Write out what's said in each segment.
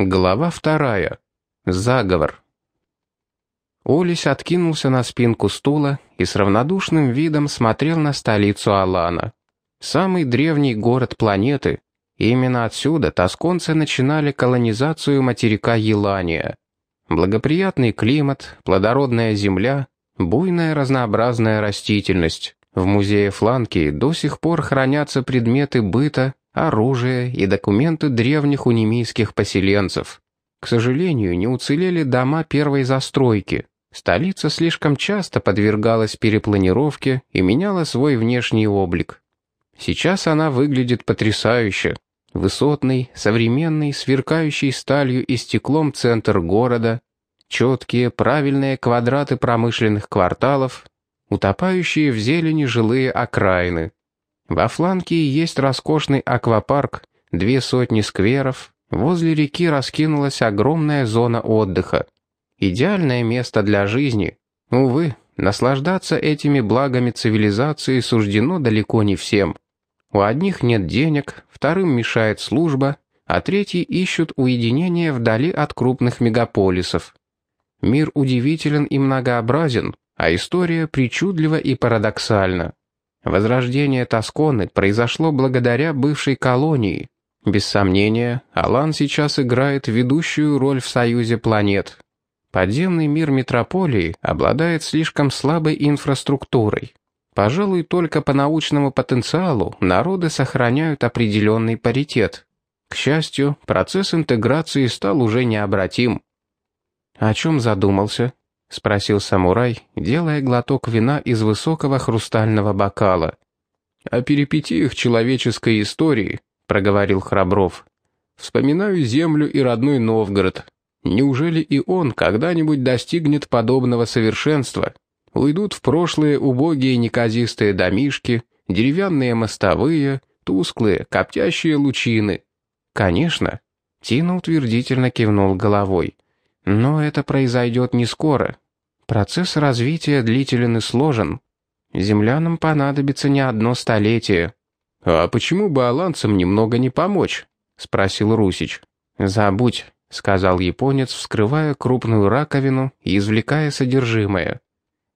Глава вторая. Заговор. Олесь откинулся на спинку стула и с равнодушным видом смотрел на столицу Алана. Самый древний город планеты. Именно отсюда тосконцы начинали колонизацию материка Елания. Благоприятный климат, плодородная земля, буйная разнообразная растительность. В музее Фланки до сих пор хранятся предметы быта, оружие и документы древних унемийских поселенцев. К сожалению, не уцелели дома первой застройки. Столица слишком часто подвергалась перепланировке и меняла свой внешний облик. Сейчас она выглядит потрясающе. Высотный, современный, сверкающий сталью и стеклом центр города, четкие, правильные квадраты промышленных кварталов, утопающие в зелени жилые окраины. Во фланке есть роскошный аквапарк, две сотни скверов, возле реки раскинулась огромная зона отдыха. Идеальное место для жизни. Увы, наслаждаться этими благами цивилизации суждено далеко не всем. У одних нет денег, вторым мешает служба, а третьи ищут уединение вдали от крупных мегаполисов. Мир удивителен и многообразен, а история причудлива и парадоксальна. Возрождение Тосконы произошло благодаря бывшей колонии. Без сомнения, Алан сейчас играет ведущую роль в союзе планет. Подземный мир метрополии обладает слишком слабой инфраструктурой. Пожалуй, только по научному потенциалу народы сохраняют определенный паритет. К счастью, процесс интеграции стал уже необратим. О чем задумался? — спросил самурай, делая глоток вина из высокого хрустального бокала. «О перипетиях человеческой истории», — проговорил Храбров. «Вспоминаю землю и родной Новгород. Неужели и он когда-нибудь достигнет подобного совершенства? Уйдут в прошлые убогие неказистые домишки, деревянные мостовые, тусклые, коптящие лучины». «Конечно», — Тина утвердительно кивнул головой. Но это произойдет не скоро. Процесс развития длителен и сложен. Землянам понадобится не одно столетие. «А почему бы аланцам немного не помочь?» — спросил Русич. «Забудь», — сказал японец, вскрывая крупную раковину и извлекая содержимое.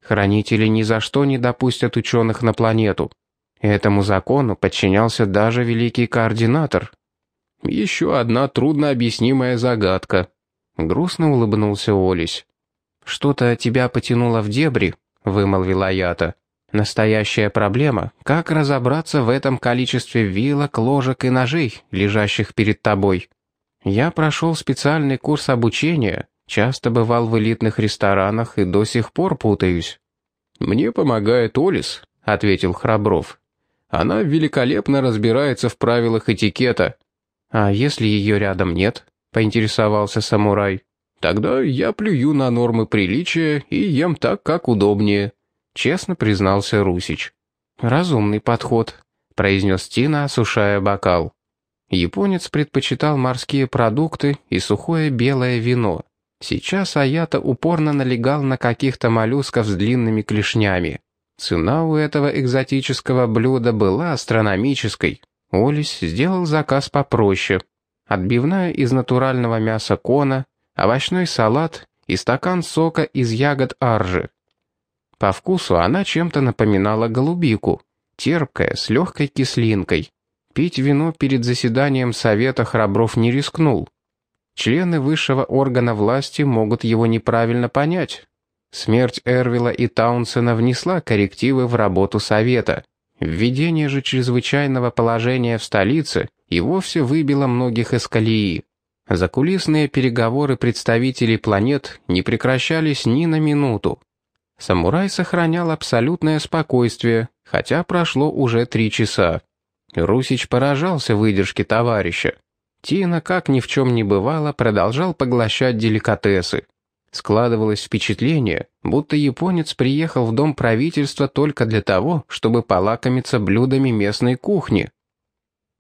«Хранители ни за что не допустят ученых на планету. Этому закону подчинялся даже великий координатор». «Еще одна труднообъяснимая загадка», Грустно улыбнулся Олесь. «Что-то тебя потянуло в дебри», — вымолвила Ята. «Настоящая проблема — как разобраться в этом количестве вилок, ложек и ножей, лежащих перед тобой. Я прошел специальный курс обучения, часто бывал в элитных ресторанах и до сих пор путаюсь». «Мне помогает Олис», — ответил Храбров. «Она великолепно разбирается в правилах этикета». «А если ее рядом нет?» — поинтересовался самурай. «Тогда я плюю на нормы приличия и ем так, как удобнее», — честно признался Русич. «Разумный подход», — произнес Тина, осушая бокал. Японец предпочитал морские продукты и сухое белое вино. Сейчас Аята упорно налегал на каких-то моллюсков с длинными клешнями. Цена у этого экзотического блюда была астрономической. Олис сделал заказ попроще, отбивная из натурального мяса кона, овощной салат и стакан сока из ягод аржи. По вкусу она чем-то напоминала голубику, терпкая, с легкой кислинкой. Пить вино перед заседанием Совета Храбров не рискнул. Члены высшего органа власти могут его неправильно понять. Смерть Эрвила и Таунсена внесла коррективы в работу Совета. Введение же чрезвычайного положения в столице и вовсе выбило многих из колеи. Закулисные переговоры представителей планет не прекращались ни на минуту. Самурай сохранял абсолютное спокойствие, хотя прошло уже три часа. Русич поражался выдержке товарища. Тина, как ни в чем не бывало, продолжал поглощать деликатесы. Складывалось впечатление, будто японец приехал в дом правительства только для того, чтобы полакомиться блюдами местной кухни.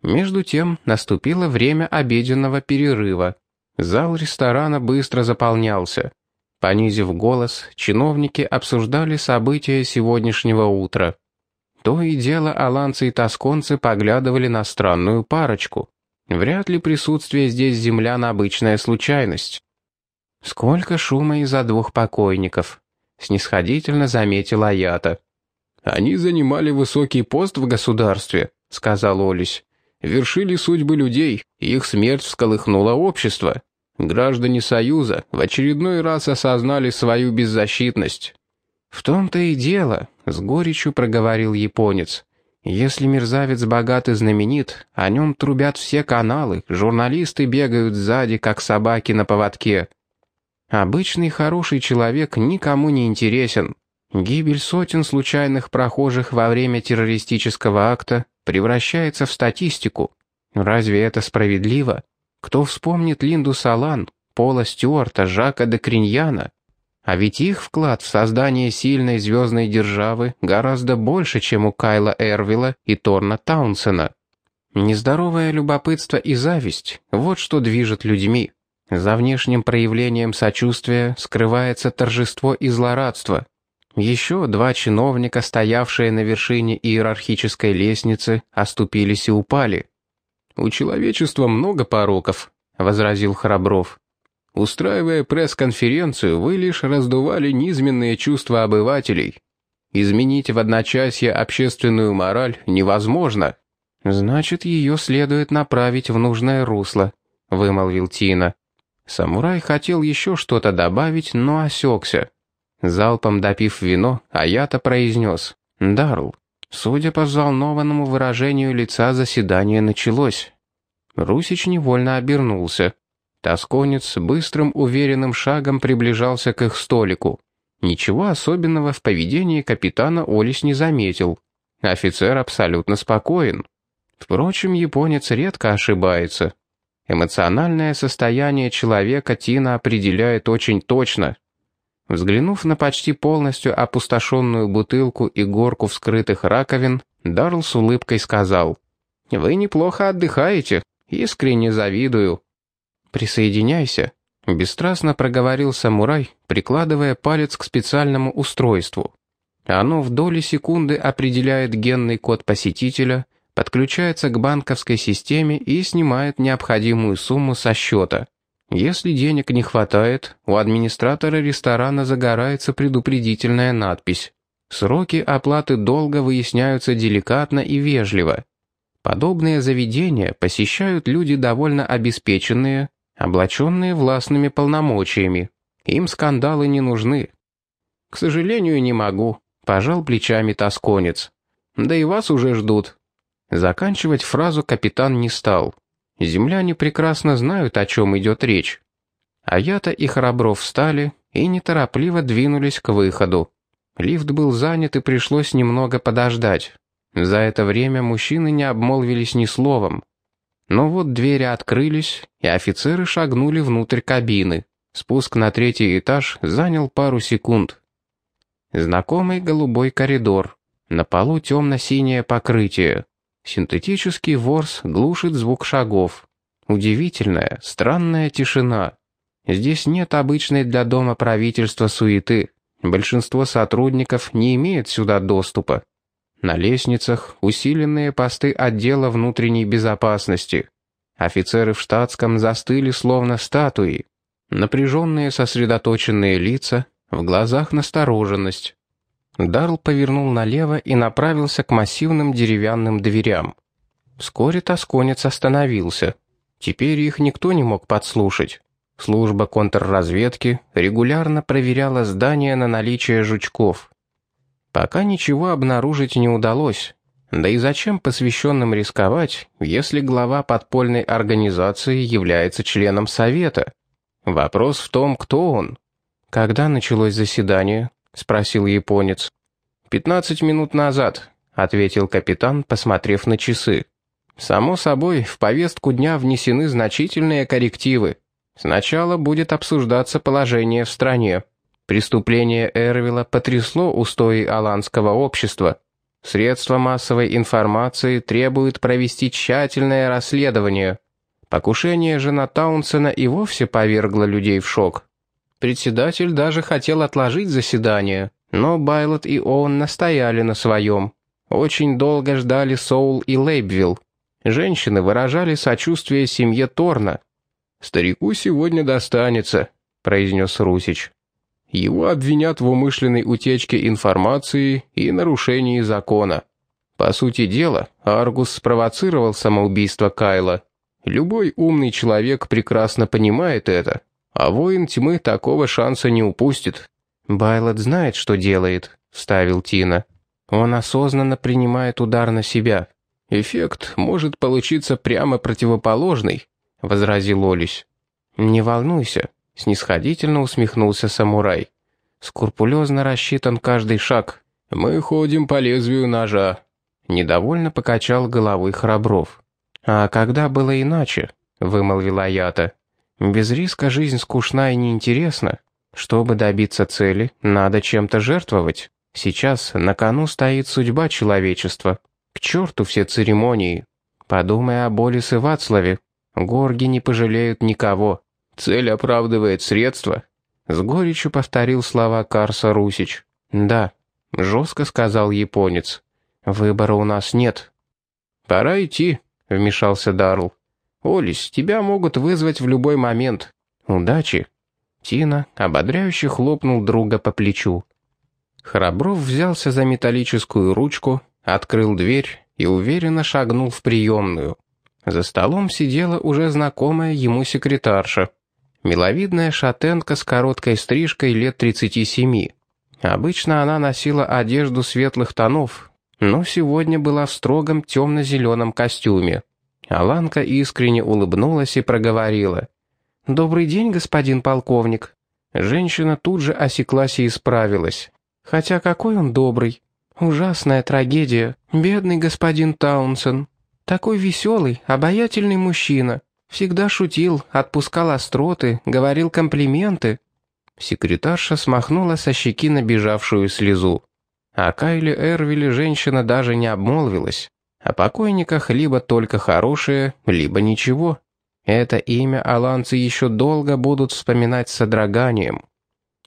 Между тем наступило время обеденного перерыва. Зал ресторана быстро заполнялся. Понизив голос, чиновники обсуждали события сегодняшнего утра. То и дело аланцы и тосконцы поглядывали на странную парочку. Вряд ли присутствие здесь землян обычная случайность. «Сколько шума из-за двух покойников», — снисходительно заметила Аята. «Они занимали высокий пост в государстве», — сказал Олесь. «Вершили судьбы людей, и их смерть всколыхнула общество. Граждане Союза в очередной раз осознали свою беззащитность». «В том-то и дело», — с горечью проговорил японец. «Если мерзавец богат и знаменит, о нем трубят все каналы, журналисты бегают сзади, как собаки на поводке». Обычный хороший человек никому не интересен. Гибель сотен случайных прохожих во время террористического акта превращается в статистику. Разве это справедливо? Кто вспомнит Линду Салан, Пола Стюарта, Жака де Криньяна? А ведь их вклад в создание сильной звездной державы гораздо больше, чем у Кайла Эрвилла и Торна Таунсена. Нездоровое любопытство и зависть – вот что движет людьми. За внешним проявлением сочувствия скрывается торжество и злорадство. Еще два чиновника, стоявшие на вершине иерархической лестницы, оступились и упали. «У человечества много пороков», — возразил Храбров. «Устраивая пресс-конференцию, вы лишь раздували низменные чувства обывателей. Изменить в одночасье общественную мораль невозможно». «Значит, ее следует направить в нужное русло», — вымолвил Тина. Самурай хотел еще что-то добавить, но осекся. Залпом допив вино, Аята произнес. «Дарл, судя по взволнованному выражению лица, заседание началось». Русич невольно обернулся. Тосконец быстрым уверенным шагом приближался к их столику. Ничего особенного в поведении капитана Олис не заметил. Офицер абсолютно спокоен. Впрочем, японец редко ошибается. Эмоциональное состояние человека Тина определяет очень точно. Взглянув на почти полностью опустошенную бутылку и горку вскрытых раковин, Дарл с улыбкой сказал, «Вы неплохо отдыхаете, искренне завидую». «Присоединяйся», — бесстрастно проговорил самурай, прикладывая палец к специальному устройству. Оно в доли секунды определяет генный код посетителя подключается к банковской системе и снимает необходимую сумму со счета. Если денег не хватает, у администратора ресторана загорается предупредительная надпись. Сроки оплаты долга выясняются деликатно и вежливо. Подобные заведения посещают люди довольно обеспеченные, облаченные властными полномочиями. Им скандалы не нужны. «К сожалению, не могу», — пожал плечами тосконец. «Да и вас уже ждут. Заканчивать фразу капитан не стал. Земляне прекрасно знают, о чем идет речь. Аята и Храбров встали и неторопливо двинулись к выходу. Лифт был занят и пришлось немного подождать. За это время мужчины не обмолвились ни словом. Но вот двери открылись, и офицеры шагнули внутрь кабины. Спуск на третий этаж занял пару секунд. Знакомый голубой коридор. На полу темно-синее покрытие. Синтетический ворс глушит звук шагов. Удивительная, странная тишина. Здесь нет обычной для дома правительства суеты. Большинство сотрудников не имеет сюда доступа. На лестницах усиленные посты отдела внутренней безопасности. Офицеры в штатском застыли словно статуи. Напряженные сосредоточенные лица, в глазах настороженность. Дарл повернул налево и направился к массивным деревянным дверям. Вскоре тосконец остановился. Теперь их никто не мог подслушать. Служба контрразведки регулярно проверяла здание на наличие жучков. Пока ничего обнаружить не удалось. Да и зачем посвященным рисковать, если глава подпольной организации является членом совета? Вопрос в том, кто он. Когда началось заседание? — спросил японец. «Пятнадцать минут назад», — ответил капитан, посмотрев на часы. «Само собой, в повестку дня внесены значительные коррективы. Сначала будет обсуждаться положение в стране. Преступление Эрвила потрясло устои аланского общества. Средства массовой информации требуют провести тщательное расследование. Покушение жена Таунсена и вовсе повергло людей в шок. Председатель даже хотел отложить заседание, но Байлот и Оуэн настояли на своем. Очень долго ждали Соул и Лейбвилл. Женщины выражали сочувствие семье Торна. «Старику сегодня достанется», — произнес Русич. «Его обвинят в умышленной утечке информации и нарушении закона. По сути дела, Аргус спровоцировал самоубийство Кайла. Любой умный человек прекрасно понимает это, а воин тьмы такого шанса не упустит». «Байлот знает, что делает», — вставил Тина. «Он осознанно принимает удар на себя». «Эффект может получиться прямо противоположный», — возразил Олесь. «Не волнуйся», — снисходительно усмехнулся самурай. «Скрупулезно рассчитан каждый шаг. Мы ходим по лезвию ножа». Недовольно покачал головой Храбров. «А когда было иначе?» — вымолвила Ята. «Без риска жизнь скучна и неинтересна. Чтобы добиться цели, надо чем-то жертвовать. Сейчас на кону стоит судьба человечества». К черту все церемонии. Подумай о Болис и Вацлаве. Горги не пожалеют никого. Цель оправдывает средства. С горечью повторил слова Карса Русич. Да, жестко сказал японец. Выбора у нас нет. Пора идти, вмешался Дарл. Олис, тебя могут вызвать в любой момент. Удачи. Тина ободряюще хлопнул друга по плечу. Храбров взялся за металлическую ручку открыл дверь и уверенно шагнул в приемную. За столом сидела уже знакомая ему секретарша. Миловидная шатенка с короткой стрижкой лет 37. Обычно она носила одежду светлых тонов, но сегодня была в строгом темно-зеленом костюме. Аланка искренне улыбнулась и проговорила. «Добрый день, господин полковник». Женщина тут же осеклась и исправилась. «Хотя какой он добрый. Ужасная трагедия. Бедный господин Таунсен. Такой веселый, обаятельный мужчина. Всегда шутил, отпускал остроты, говорил комплименты. Секретарша смахнула со щеки набежавшую слезу. О Кайле Эрвиле женщина даже не обмолвилась. О покойниках либо только хорошее, либо ничего. Это имя аланцы еще долго будут вспоминать с содроганием.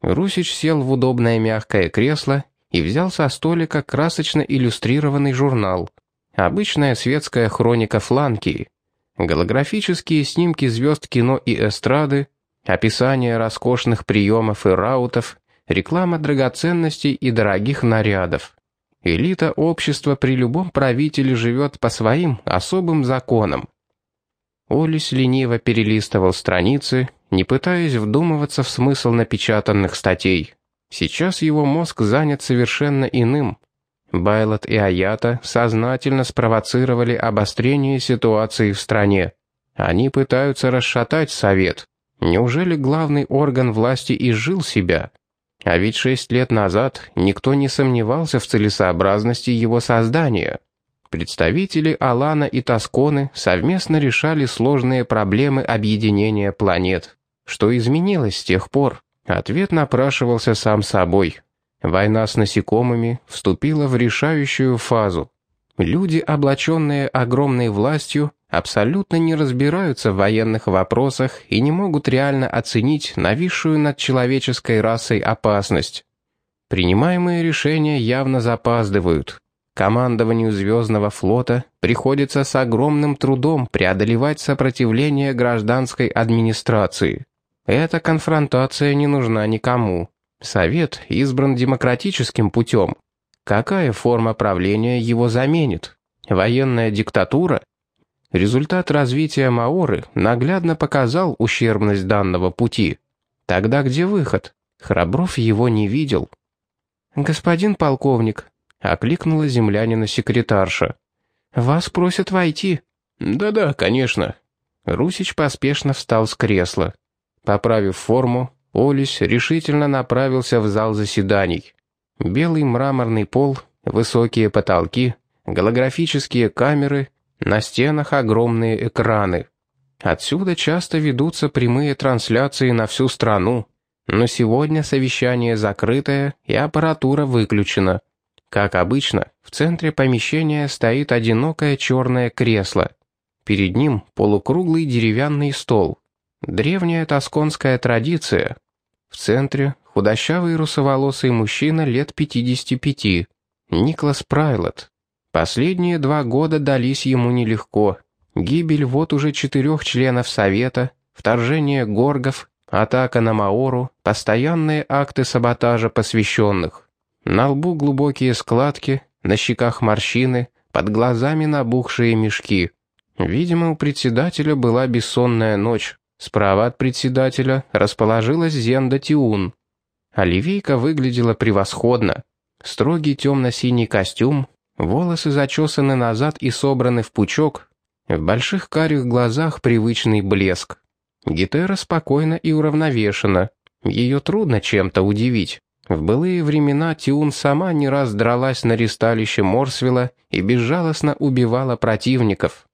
Русич сел в удобное мягкое кресло и взял со столика красочно иллюстрированный журнал. Обычная светская хроника Фланкии. Голографические снимки звезд кино и эстрады, описание роскошных приемов и раутов, реклама драгоценностей и дорогих нарядов. Элита общества при любом правителе живет по своим особым законам. Олис лениво перелистывал страницы, не пытаясь вдумываться в смысл напечатанных статей. Сейчас его мозг занят совершенно иным. Байлот и Аята сознательно спровоцировали обострение ситуации в стране. Они пытаются расшатать Совет. Неужели главный орган власти изжил себя? А ведь шесть лет назад никто не сомневался в целесообразности его создания. Представители Алана и Тосконы совместно решали сложные проблемы объединения планет. Что изменилось с тех пор? Ответ напрашивался сам собой. Война с насекомыми вступила в решающую фазу. Люди, облаченные огромной властью, абсолютно не разбираются в военных вопросах и не могут реально оценить нависшую над человеческой расой опасность. Принимаемые решения явно запаздывают. Командованию Звездного флота приходится с огромным трудом преодолевать сопротивление гражданской администрации. Эта конфронтация не нужна никому. Совет избран демократическим путем. Какая форма правления его заменит? Военная диктатура? Результат развития Маоры наглядно показал ущербность данного пути. Тогда где выход? Храбров его не видел. «Господин полковник», — окликнула землянина секретарша. «Вас просят войти». «Да-да, конечно». Русич поспешно встал с кресла. Поправив форму, Олесь решительно направился в зал заседаний. Белый мраморный пол, высокие потолки, голографические камеры, на стенах огромные экраны. Отсюда часто ведутся прямые трансляции на всю страну, но сегодня совещание закрытое и аппаратура выключена. Как обычно, в центре помещения стоит одинокое черное кресло. Перед ним полукруглый деревянный стол. Древняя тосконская традиция. В центре худощавый русоволосый мужчина лет 55, Никлас Прайлот. Последние два года дались ему нелегко. Гибель вот уже четырех членов Совета, вторжение горгов, атака на Маору, постоянные акты саботажа посвященных. На лбу глубокие складки, на щеках морщины, под глазами набухшие мешки. Видимо, у председателя была бессонная ночь. Справа от председателя расположилась Зенда Тиун. Оливейка выглядела превосходно. Строгий темно-синий костюм, волосы зачесаны назад и собраны в пучок, в больших карих глазах привычный блеск. Гитера спокойна и уравновешена. Ее трудно чем-то удивить. В былые времена Тиун сама не раз дралась на ристалище Морсвилла и безжалостно убивала противников.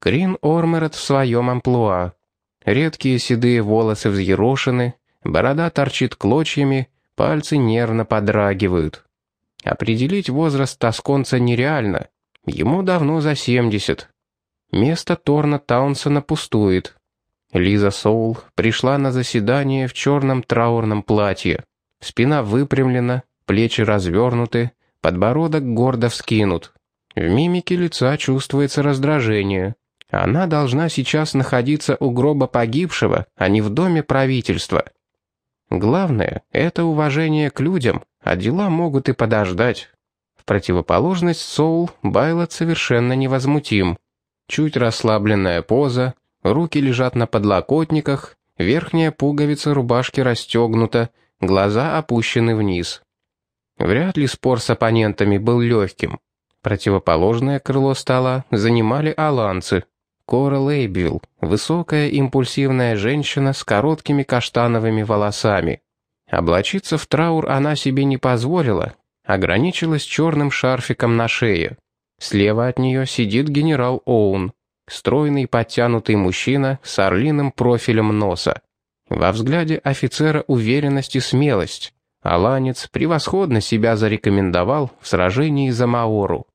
Крин Ормерет в своем амплуа. Редкие седые волосы взъерошены, борода торчит клочьями, пальцы нервно подрагивают. Определить возраст тосконца нереально. Ему давно за 70. Место Торна Таунсона пустует. Лиза Соул пришла на заседание в черном траурном платье. Спина выпрямлена, плечи развернуты, подбородок гордо вскинут. В мимике лица чувствуется раздражение. Она должна сейчас находиться у гроба погибшего, а не в доме правительства. Главное — это уважение к людям, а дела могут и подождать. В противоположность Соул Байлот совершенно невозмутим. Чуть расслабленная поза, руки лежат на подлокотниках, верхняя пуговица рубашки расстегнута, глаза опущены вниз. Вряд ли спор с оппонентами был легким. Противоположное крыло стола занимали аланцы. Кора Лейбвилл, высокая импульсивная женщина с короткими каштановыми волосами. Облачиться в траур она себе не позволила, ограничилась черным шарфиком на шее. Слева от нее сидит генерал Оун, стройный подтянутый мужчина с орлиным профилем носа. Во взгляде офицера уверенность и смелость. Аланец превосходно себя зарекомендовал в сражении за Маору.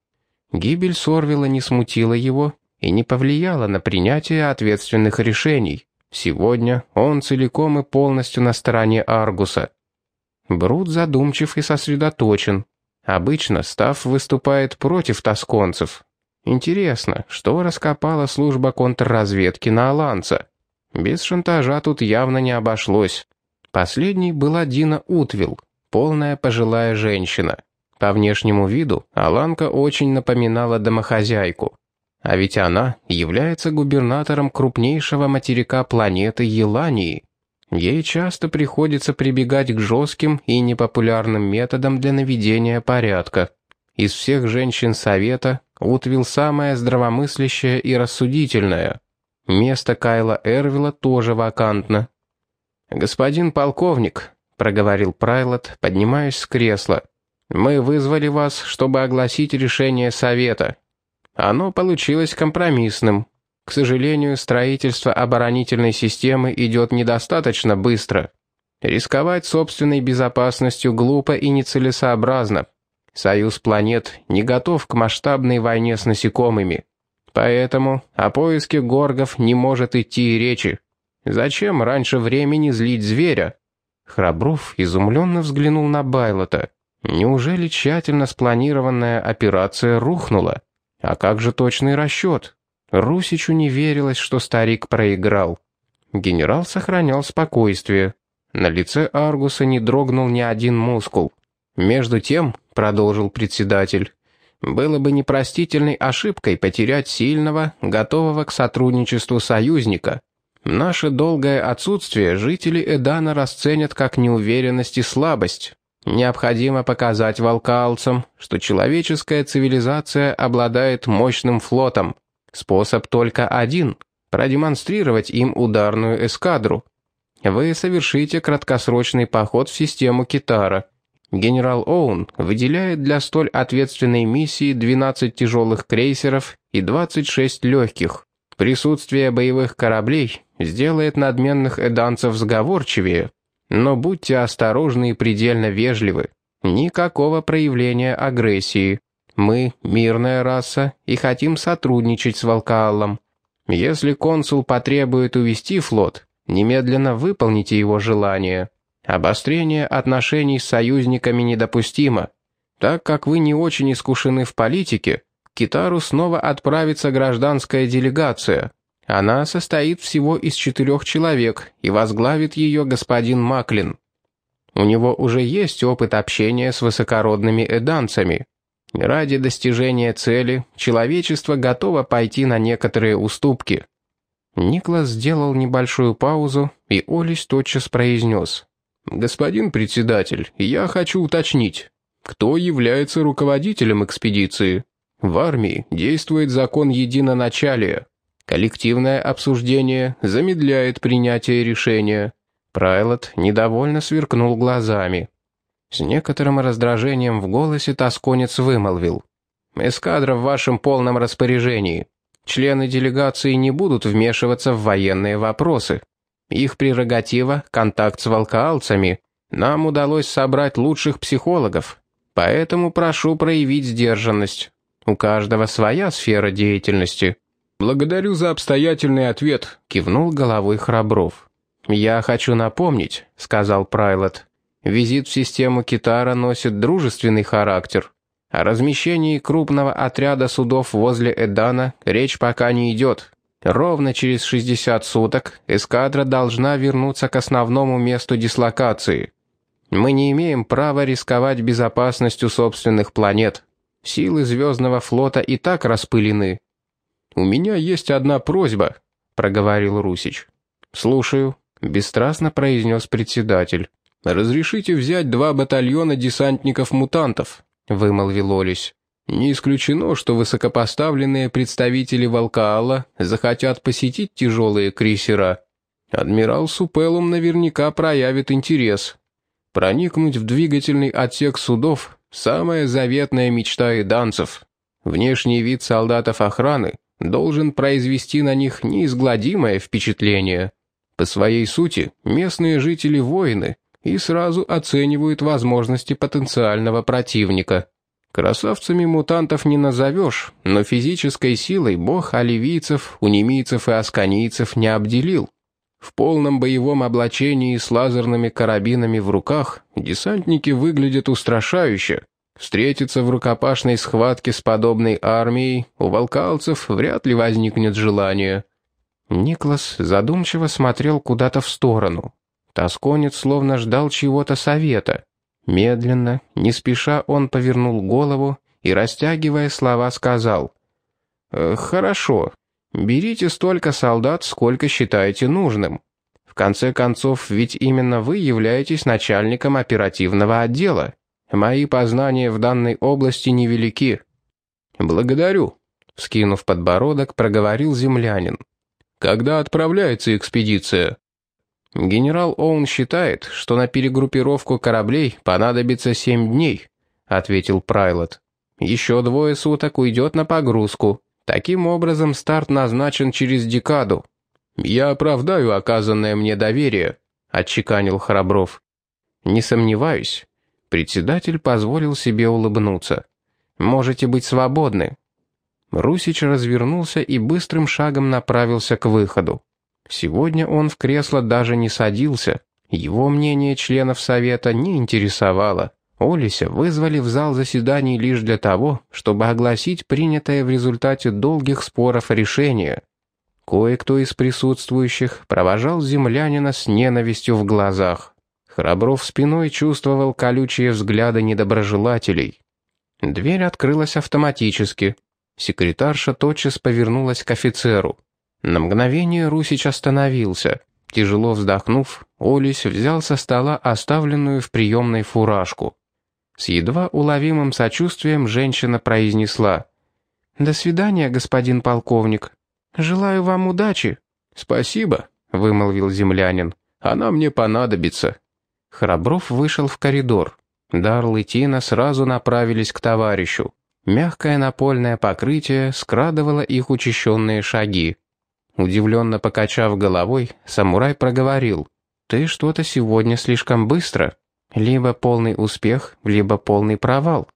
Гибель Сорвила не смутила его и не повлияла на принятие ответственных решений. Сегодня он целиком и полностью на стороне Аргуса. Брут задумчив и сосредоточен. Обычно Став выступает против тосконцев. Интересно, что раскопала служба контрразведки на Аланца? Без шантажа тут явно не обошлось. Последней была Дина Утвилл, полная пожилая женщина. По внешнему виду Аланка очень напоминала домохозяйку. А ведь она является губернатором крупнейшего материка планеты Елании. Ей часто приходится прибегать к жестким и непопулярным методам для наведения порядка. Из всех женщин Совета Утвил самая здравомыслящая и рассудительная. Место Кайла Эрвила тоже вакантно. «Господин полковник», — проговорил Прайлот, поднимаясь с кресла, — «мы вызвали вас, чтобы огласить решение Совета». Оно получилось компромиссным. К сожалению, строительство оборонительной системы идет недостаточно быстро. Рисковать собственной безопасностью глупо и нецелесообразно. Союз планет не готов к масштабной войне с насекомыми. Поэтому о поиске горгов не может идти и речи. Зачем раньше времени злить зверя? Храбров изумленно взглянул на Байлота. Неужели тщательно спланированная операция рухнула? А как же точный расчет? Русичу не верилось, что старик проиграл. Генерал сохранял спокойствие. На лице Аргуса не дрогнул ни один мускул. «Между тем», — продолжил председатель, «было бы непростительной ошибкой потерять сильного, готового к сотрудничеству союзника. Наше долгое отсутствие жители Эдана расценят как неуверенность и слабость. Необходимо показать волкалцам, что человеческая цивилизация обладает мощным флотом. Способ только один – продемонстрировать им ударную эскадру. Вы совершите краткосрочный поход в систему Китара. Генерал Оун выделяет для столь ответственной миссии 12 тяжелых крейсеров и 26 легких. Присутствие боевых кораблей сделает надменных эданцев сговорчивее, но будьте осторожны и предельно вежливы. Никакого проявления агрессии. Мы — мирная раса и хотим сотрудничать с Волкаалом. Если консул потребует увести флот, немедленно выполните его желание. Обострение отношений с союзниками недопустимо. Так как вы не очень искушены в политике, к Китару снова отправится гражданская делегация. Она состоит всего из четырех человек и возглавит ее господин Маклин. У него уже есть опыт общения с высокородными эданцами. Ради достижения цели человечество готово пойти на некоторые уступки. Никлас сделал небольшую паузу, и Олесь тотчас произнес. «Господин председатель, я хочу уточнить, кто является руководителем экспедиции? В армии действует закон единоначалия. Коллективное обсуждение замедляет принятие решения. Прайлот недовольно сверкнул глазами. С некоторым раздражением в голосе тосконец вымолвил. «Эскадра в вашем полном распоряжении. Члены делегации не будут вмешиваться в военные вопросы. Их прерогатива — контакт с волкоалцами. Нам удалось собрать лучших психологов. Поэтому прошу проявить сдержанность. У каждого своя сфера деятельности». «Благодарю за обстоятельный ответ», — кивнул головой Храбров. «Я хочу напомнить», — сказал Прайлот. «Визит в систему Китара носит дружественный характер. О размещении крупного отряда судов возле Эдана речь пока не идет. Ровно через 60 суток эскадра должна вернуться к основному месту дислокации. Мы не имеем права рисковать безопасностью собственных планет. Силы Звездного флота и так распылены. «У меня есть одна просьба», — проговорил Русич. «Слушаю», — бесстрастно произнес председатель. «Разрешите взять два батальона десантников-мутантов», — вымолвил Олесь. «Не исключено, что высокопоставленные представители Волкаала захотят посетить тяжелые крейсера. Адмирал Супелум наверняка проявит интерес. Проникнуть в двигательный отсек судов — самая заветная мечта и данцев. Внешний вид солдатов охраны должен произвести на них неизгладимое впечатление. По своей сути, местные жители воины и сразу оценивают возможности потенциального противника. Красавцами мутантов не назовешь, но физической силой бог оливийцев, унимийцев и асканийцев не обделил. В полном боевом облачении с лазерными карабинами в руках десантники выглядят устрашающе, Встретиться в рукопашной схватке с подобной армией у волкалцев вряд ли возникнет желание. Никлас задумчиво смотрел куда-то в сторону. Тосконец словно ждал чего-то совета. Медленно, не спеша он повернул голову и, растягивая слова, сказал. «Э, «Хорошо. Берите столько солдат, сколько считаете нужным. В конце концов, ведь именно вы являетесь начальником оперативного отдела. Мои познания в данной области невелики». «Благодарю», — скинув подбородок, проговорил землянин. «Когда отправляется экспедиция?» «Генерал Оун считает, что на перегруппировку кораблей понадобится семь дней», — ответил Прайлот. «Еще двое суток уйдет на погрузку. Таким образом, старт назначен через декаду». «Я оправдаю оказанное мне доверие», — отчеканил Храбров. «Не сомневаюсь. Председатель позволил себе улыбнуться. «Можете быть свободны». Русич развернулся и быстрым шагом направился к выходу. Сегодня он в кресло даже не садился. Его мнение членов совета не интересовало. Олися вызвали в зал заседаний лишь для того, чтобы огласить принятое в результате долгих споров решение. Кое-кто из присутствующих провожал землянина с ненавистью в глазах. Храбров спиной чувствовал колючие взгляды недоброжелателей. Дверь открылась автоматически. Секретарша тотчас повернулась к офицеру. На мгновение Русич остановился. Тяжело вздохнув, Олесь взял со стола оставленную в приемной фуражку. С едва уловимым сочувствием женщина произнесла. «До свидания, господин полковник. Желаю вам удачи». «Спасибо», — вымолвил землянин. «Она мне понадобится». Храбров вышел в коридор. Дарл и Тина сразу направились к товарищу. Мягкое напольное покрытие скрадывало их учащенные шаги. Удивленно покачав головой, самурай проговорил. «Ты что-то сегодня слишком быстро. Либо полный успех, либо полный провал».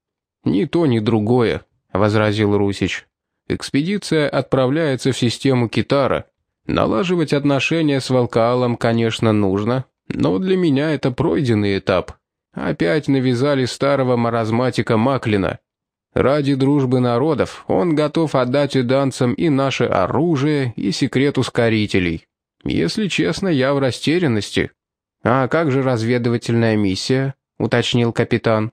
«Ни то, ни другое», — возразил Русич. «Экспедиция отправляется в систему Китара. Налаживать отношения с Волкаалом, конечно, нужно, но для меня это пройденный этап. Опять навязали старого маразматика Маклина. Ради дружбы народов он готов отдать иданцам и наше оружие, и секрет ускорителей. Если честно, я в растерянности». «А как же разведывательная миссия?» — уточнил капитан.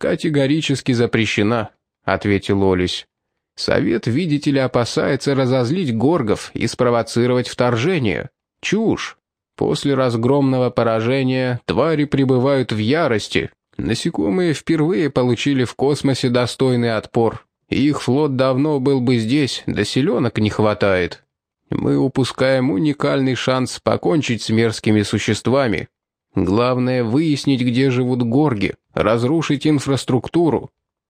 «Категорически запрещена», — ответил Олесь. «Совет, видите ли, опасается разозлить горгов и спровоцировать вторжение. Чушь. После разгромного поражения твари пребывают в ярости. Насекомые впервые получили в космосе достойный отпор. Их флот давно был бы здесь, да селенок не хватает. Мы упускаем уникальный шанс покончить с мерзкими существами. Главное выяснить, где живут горги, разрушить инфраструктуру,